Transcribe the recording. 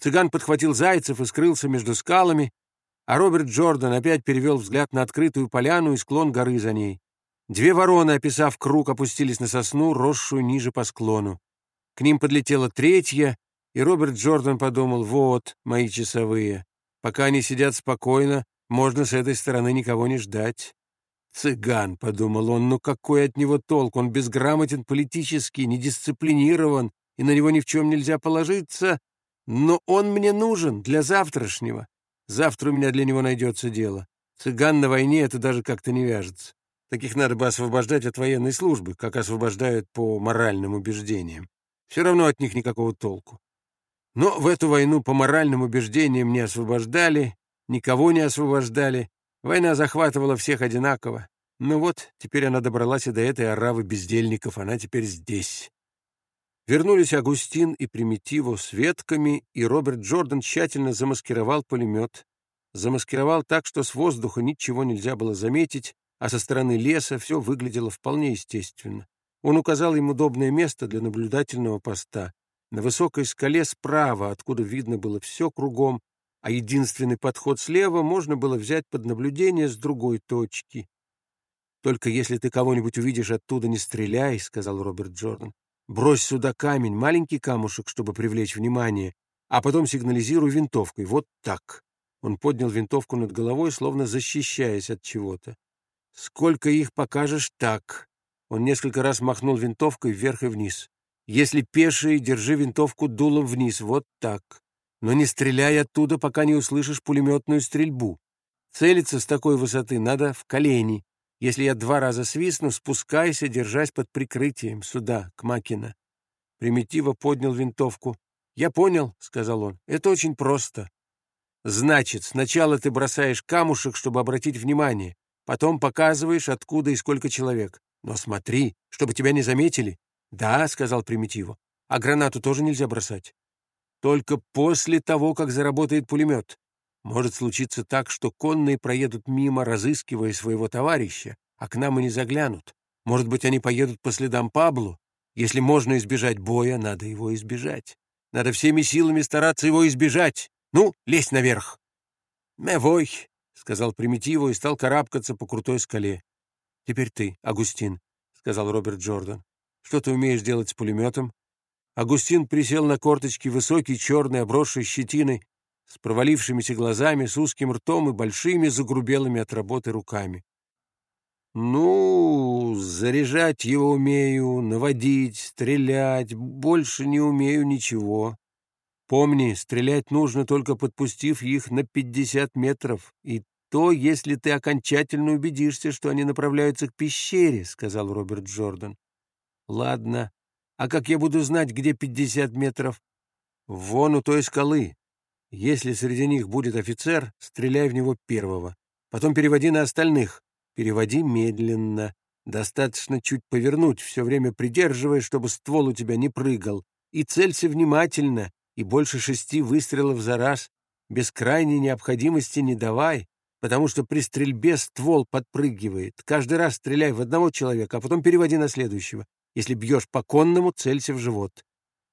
Цыган подхватил зайцев и скрылся между скалами, а Роберт Джордан опять перевел взгляд на открытую поляну и склон горы за ней. Две вороны, описав круг, опустились на сосну, росшую ниже по склону. К ним подлетела третья, и Роберт Джордан подумал, вот мои часовые. Пока они сидят спокойно, можно с этой стороны никого не ждать. «Цыган», — подумал он, — «ну какой от него толк? Он безграмотен политически, недисциплинирован, и на него ни в чем нельзя положиться. Но он мне нужен для завтрашнего. Завтра у меня для него найдется дело. Цыган на войне — это даже как-то не вяжется. Таких надо бы освобождать от военной службы, как освобождают по моральным убеждениям. Все равно от них никакого толку. Но в эту войну по моральным убеждениям не освобождали, никого не освобождали. Война захватывала всех одинаково. Ну вот, теперь она добралась и до этой оравы бездельников, она теперь здесь. Вернулись Агустин и Примитиво с ветками, и Роберт Джордан тщательно замаскировал пулемет. Замаскировал так, что с воздуха ничего нельзя было заметить, а со стороны леса все выглядело вполне естественно. Он указал им удобное место для наблюдательного поста. На высокой скале справа, откуда видно было все кругом, а единственный подход слева можно было взять под наблюдение с другой точки. «Только если ты кого-нибудь увидишь оттуда, не стреляй», — сказал Роберт Джордан. Брось сюда камень, маленький камушек, чтобы привлечь внимание, а потом сигнализируй винтовкой. Вот так. Он поднял винтовку над головой, словно защищаясь от чего-то. Сколько их покажешь так? Он несколько раз махнул винтовкой вверх и вниз. Если пеший, держи винтовку дулом вниз, вот так. Но не стреляй оттуда, пока не услышишь пулеметную стрельбу. Целиться с такой высоты надо в колени. Если я два раза свистну, спускайся, держась под прикрытием, сюда, к Макина. Примитива поднял винтовку. «Я понял», — сказал он, — «это очень просто. Значит, сначала ты бросаешь камушек, чтобы обратить внимание, потом показываешь, откуда и сколько человек. Но смотри, чтобы тебя не заметили». «Да», — сказал Примитива, — «а гранату тоже нельзя бросать». «Только после того, как заработает пулемет. Может случиться так, что конные проедут мимо, разыскивая своего товарища, а к нам и не заглянут. Может быть, они поедут по следам Паблу? Если можно избежать боя, надо его избежать. Надо всеми силами стараться его избежать. Ну, лезь наверх. «Мевой», — сказал Примитиву и стал карабкаться по крутой скале. «Теперь ты, Агустин», — сказал Роберт Джордан. «Что ты умеешь делать с пулеметом?» Агустин присел на корточки, высокий, черный, обросший щетиной, с провалившимися глазами, с узким ртом и большими загрубелыми от работы руками. «Ну, заряжать его умею, наводить, стрелять, больше не умею ничего. Помни, стрелять нужно, только подпустив их на пятьдесят метров, и то, если ты окончательно убедишься, что они направляются к пещере», — сказал Роберт Джордан. «Ладно. А как я буду знать, где пятьдесят метров?» «Вон у той скалы. Если среди них будет офицер, стреляй в него первого. Потом переводи на остальных. Переводи медленно. Достаточно чуть повернуть, все время придерживая, чтобы ствол у тебя не прыгал. И целься внимательно, и больше шести выстрелов за раз. Без крайней необходимости не давай, потому что при стрельбе ствол подпрыгивает. Каждый раз стреляй в одного человека, а потом переводи на следующего. Если бьешь по конному, целься в живот.